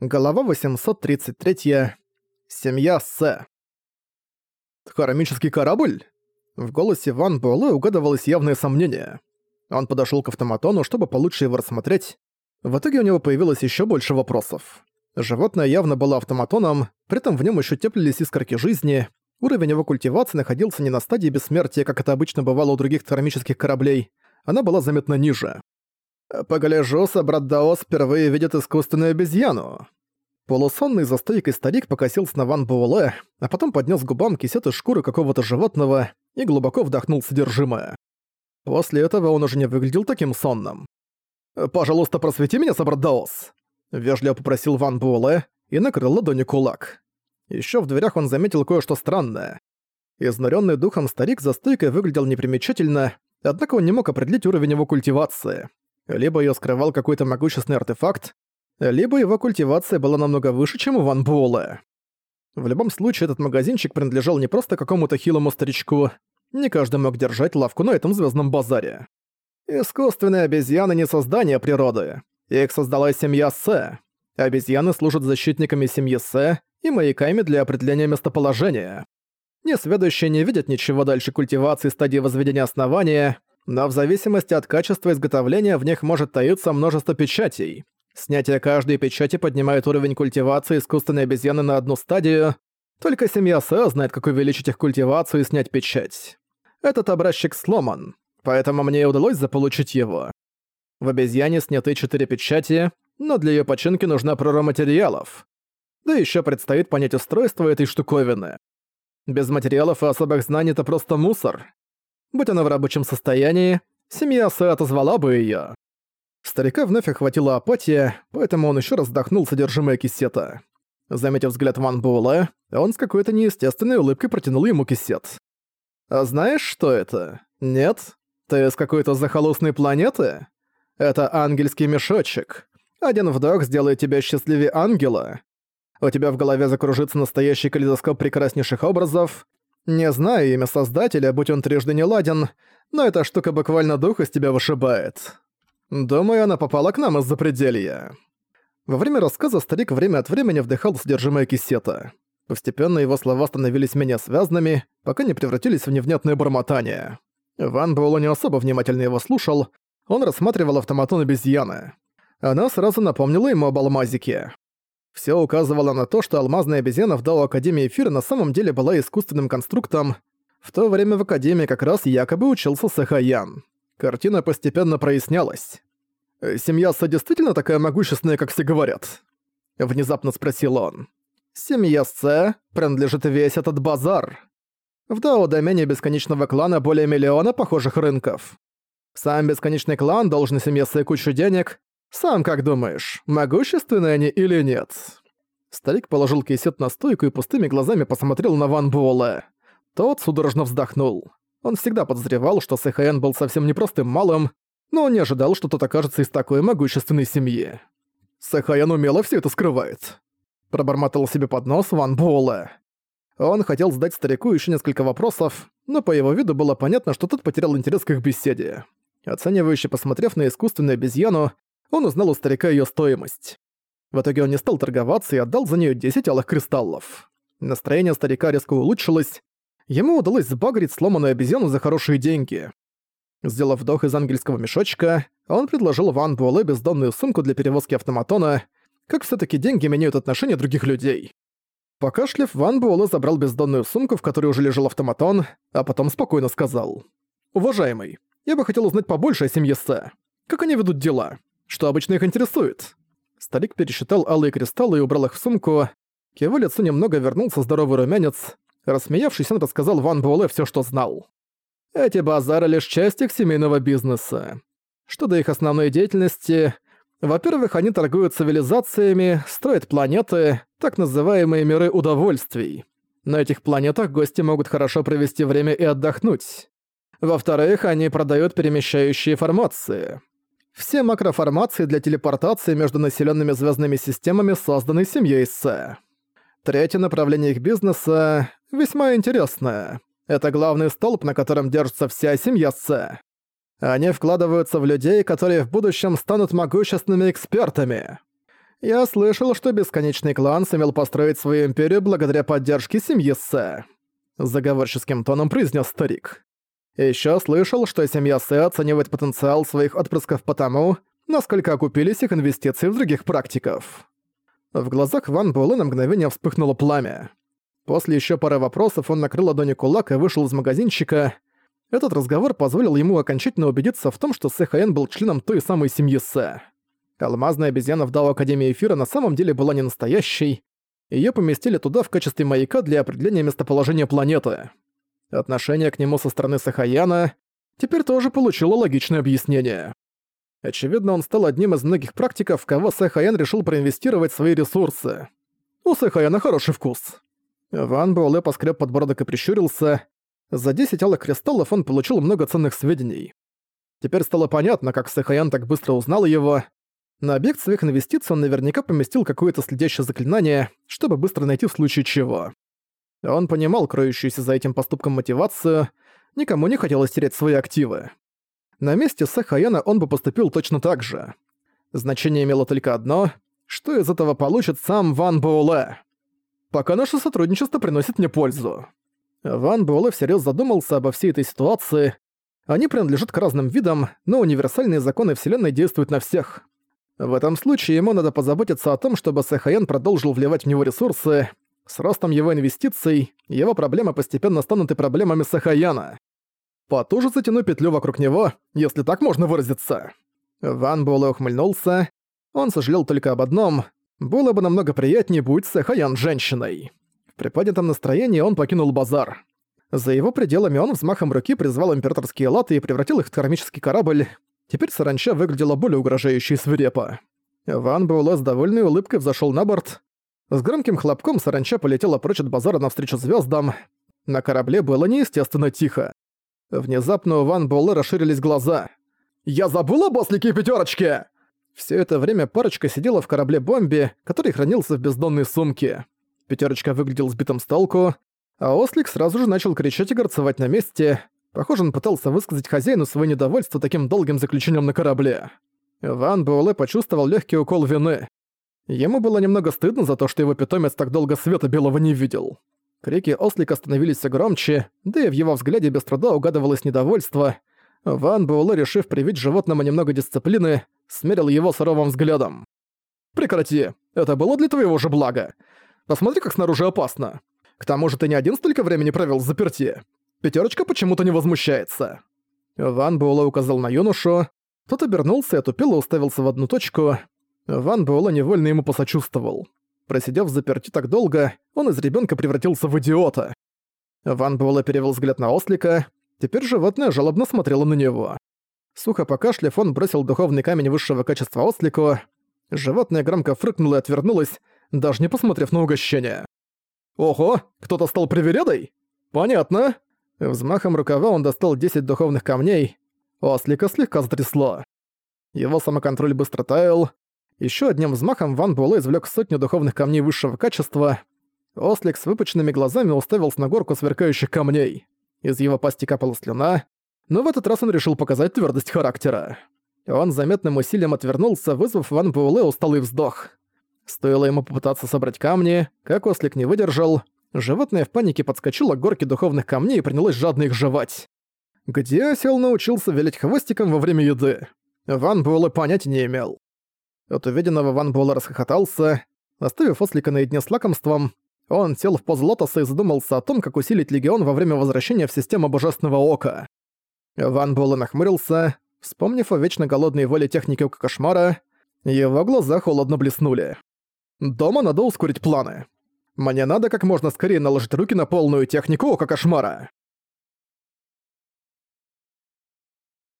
Голова 833. Семья С. «Хромический корабль?» В голосе Ван Буэлэ угадывалось явное сомнение. Он подошёл к автоматону, чтобы получше его рассмотреть. В итоге у него появилось ещё больше вопросов. Животное явно было автоматоном, при этом в нём ещё теплились искорки жизни. Уровень его культивации находился не на стадии бессмертия, как это обычно бывало у других хромических кораблей. Она была заметно ниже. «Погляжу, собрат Даос впервые видит искусственную обезьяну». Полусонный за стойкой старик покосился на Ван Буэлэ, а потом поднес к губам кисет из шкуры какого-то животного и глубоко вдохнул содержимое. После этого он уже не выглядел таким сонным. «Пожалуйста, просвети меня, собрат Даос!» Вежливо попросил Ван Буэлэ и накрыл ладони кулак. Еще в дверях он заметил кое-что странное. Изнуренный духом старик за стойкой выглядел непримечательно, однако он не мог определить уровень его культивации. Либо ее скрывал какой-то могущественный артефакт, либо его культивация была намного выше, чем у Ван Буэлэ. В любом случае, этот магазинчик принадлежал не просто какому-то хилому старичку, не каждый мог держать лавку на этом звездном базаре. Искусственные обезьяны не создание природы. Их создала семья Сэ. Обезьяны служат защитниками семьи Сэ и маяками для определения местоположения. Несведущие не видят ничего дальше культивации стадии возведения основания, но в зависимости от качества изготовления в них может таиться множество печатей. Снятие каждой печати поднимает уровень культивации искусственной обезьяны на одну стадию. Только семья Сэ знает, как увеличить их культивацию и снять печать. Этот образчик сломан, поэтому мне удалось заполучить его. В обезьяне сняты четыре печати, но для ее починки нужна прора материалов. Да еще предстоит понять устройство этой штуковины. Без материалов и особых знаний это просто мусор. Будь она в рабочем состоянии, семья Сэ отозвала бы её. Старика вновь охватила апатия, поэтому он ещё раз вдохнул содержимое кисета. Заметив взгляд Ван Буэлэ, он с какой-то неестественной улыбкой протянул ему кисет. «А знаешь, что это? Нет? Ты с какой-то захолустной планеты? Это ангельский мешочек. Один вдох сделает тебя счастливее ангела. У тебя в голове закружится настоящий калейдоскоп прекраснейших образов, не знаю имя создателя, будь он трижды не ладен, но эта штука буквально дух из тебя вышибает. Думаю, она попала к нам из-за пределья. Во время рассказа старик время от времени вдыхал содержимое кисета. Постепенно его слова становились менее связанными, пока не превратились в невнятное бормотание. Ван Буэлло не особо внимательно его слушал, он рассматривал автоматон обезьяны. Она сразу напомнила ему об алмазике. Все указывало на то, что алмазная обезьяна в Дао Академии Эфира на самом деле была искусственным конструктом. В то время в Академии как раз якобы учился Сахаян. Картина постепенно прояснялась. «Э, «Семья Са действительно такая могущественная, как все говорят?» Внезапно спросил он. «Семья Са принадлежит весь этот базар. В Дао-домене бесконечного клана более миллиона похожих рынков. Сам бесконечный клан должен семье Сэ кучу денег, «Сам как думаешь, могущественные они или нет?» Старик положил кейсет на стойку и пустыми глазами посмотрел на Ван Буэлэ. Тот судорожно вздохнул. Он всегда подозревал, что Сэхаэн был совсем непростым малым, но он не ожидал, что тот окажется из такой могущественной семьи. Сэхаэн умело все это скрывает. Пробормотал себе под нос Ван Буэлэ. Он хотел задать старику еще несколько вопросов, но по его виду было понятно, что тот потерял интерес к их беседе. Оценивающе посмотрев на искусственную обезьяну, он узнал у старика ее стоимость. В итоге он не стал торговаться и отдал за нее 10 алых кристаллов. Настроение старика резко улучшилось. Ему удалось сбагрить сломанную обезьяну за хорошие деньги. Сделав вдох из ангельского мешочка, он предложил Ван Буэлэ бездонную сумку для перевозки автоматона, как все таки деньги меняют отношения других людей. Покашлив, Ван Буэлэ забрал бездонную сумку, в которой уже лежал автоматон, а потом спокойно сказал. «Уважаемый, я бы хотел узнать побольше о семье Сэ. Как они ведут дела? Что обычно их интересует?» Старик пересчитал алые кристаллы и убрал их в сумку. К его лицу немного вернулся здоровый румянец. Рассмеявшись, он рассказал Ван Буэлэ всё, что знал. «Эти базары — лишь часть их семейного бизнеса. Что до их основной деятельности... Во-первых, они торгуют цивилизациями, строят планеты, так называемые миры удовольствий. На этих планетах гости могут хорошо провести время и отдохнуть. Во-вторых, они продают перемещающие формации. Все макроформации для телепортации между населенными звездными системами созданы семьей Сэ. Третье направление их бизнеса весьма интересное. Это главный столб, на котором держится вся семья Сэ. Они вкладываются в людей, которые в будущем станут могущественными экспертами. Я слышал, что Бесконечный Клан сумел построить свою империю благодаря поддержке семьи Сэ. Заговорческим тоном произнес старик. Еще слышал, что семья Сэ оценивает потенциал своих отпрысков потому, насколько окупились их инвестиции в других практиков. В глазах Ван Буэлэ на мгновение вспыхнуло пламя. После еще пары вопросов он накрыл ладони кулак и вышел из магазинчика. Этот разговор позволил ему окончательно убедиться в том, что Сэ Хаэн был членом той самой семьи Сэ. Алмазная обезьяна в Дао Академии Эфира на самом деле была не настоящей. Её поместили туда в качестве маяка для определения местоположения планеты. Отношение к нему со стороны Сахаяна теперь тоже получило логичное объяснение. Очевидно, он стал одним из многих практиков, в кого Сэхаян решил проинвестировать свои ресурсы. У Сэхаяна хороший вкус. Ван Буэлэ поскреб подбородок и прищурился. За 10 алых кристаллов он получил много ценных сведений. Теперь стало понятно, как Сэхаян так быстро узнал его. На объект своих инвестиций он наверняка поместил какое-то следящее заклинание, чтобы быстро найти в случае чего. Он понимал кроющуюся за этим поступком мотивацию, никому не хотелось терять свои активы. На месте Сахаяна он бы поступил точно так же. Значение имело только одно — что из этого получит сам Ван Буэлэ. Пока наше сотрудничество приносит мне пользу. Ван Буэлэ всерьез задумался обо всей этой ситуации. Они принадлежат к разным видам, но универсальные законы Вселенной действуют на всех. В этом случае ему надо позаботиться о том, чтобы Сэхаян продолжил вливать в него ресурсы. С ростом его инвестиций, его проблемы постепенно станут и проблемами Сахаяна потуже затяну петлю вокруг него, если так можно выразиться». Ван Буэлэ ухмыльнулся. Он сожалел только об одном. Было бы намного приятнее, будь Сэхаян женщиной. В приподнятом настроении он покинул базар. За его пределами он взмахом руки призвал императорские латы и превратил их в кармический корабль. Теперь саранча выглядела более угрожающе и свирепо. Ван Буэлэ с довольной улыбкой взошел на борт. С громким хлопком саранча полетела прочь от базара навстречу звездам. На корабле было неестественно тихо. Внезапно у Ван Буэлэ расширились глаза. «Я забыла об ослике пятерочке!» Все это время парочка сидела в корабле-бомбе, который хранился в бездонной сумке. Пятерочка выглядел сбитым с толку, а ослик сразу же начал кричать и горцевать на месте. Похоже, он пытался высказать хозяину свое недовольство таким долгим заключением на корабле. Ван Буэлэ почувствовал легкий укол вины. Ему было немного стыдно за то, что его питомец так долго света белого не видел. Крики ослика становились все громче, да и в его взгляде без труда угадывалось недовольство. Ван Буэлэ, решив привить животному немного дисциплины, смерил его суровым взглядом. «Прекрати, это было для твоего же блага. Посмотри, как снаружи опасно. К тому же ты не один столько времени провел в заперти. Пятерочка почему-то не возмущается». Ван Буэлэ указал на юношу. Тот обернулся и отупело уставился в одну точку. Ван Буэлэ невольно ему посочувствовал. Просидев заперти так долго, он из ребенка превратился в идиота. Ван Буэлэ перевел взгляд на ослика. Теперь животное жалобно смотрело на него. Сухо покашляв, он бросил духовный камень высшего качества ослику. Животное громко фрыкнуло и отвернулось, даже не посмотрев на угощение. «Ого, кто-то стал привередой? Понятно». Взмахом рукава он достал 10 духовных камней. Ослика слегка затрясло. Его самоконтроль быстро таял, еще одним взмахом Ван Буэлэ извлек сотню духовных камней высшего качества. Ослик с выпученными глазами уставился на горку сверкающих камней. Из его пасти капала слюна, но в этот раз он решил показать твердость характера. Он заметным усилием отвернулся, вызвав Ван Буэлэ усталый вздох. Стоило ему попытаться собрать камни, как ослик не выдержал, животное в панике подскочило к горке духовных камней и принялось жадно их жевать. Где осел научился вилять хвостиком во время еды? Ван Буэлэ понятия не имел. От увиденного Ван Буэлэ расхохотался. Оставив ослика наедине с лакомством, он сел в позу лотоса и задумался о том, как усилить Легион во время возвращения в систему Божественного Ока. Ван Буэлэ нахмурился, вспомнив о вечно голодной воле техники Ока Кошмара, его глаза холодно блеснули. «Дома надо ускорить планы. Мне надо как можно скорее наложить руки на полную технику Ока Кошмара».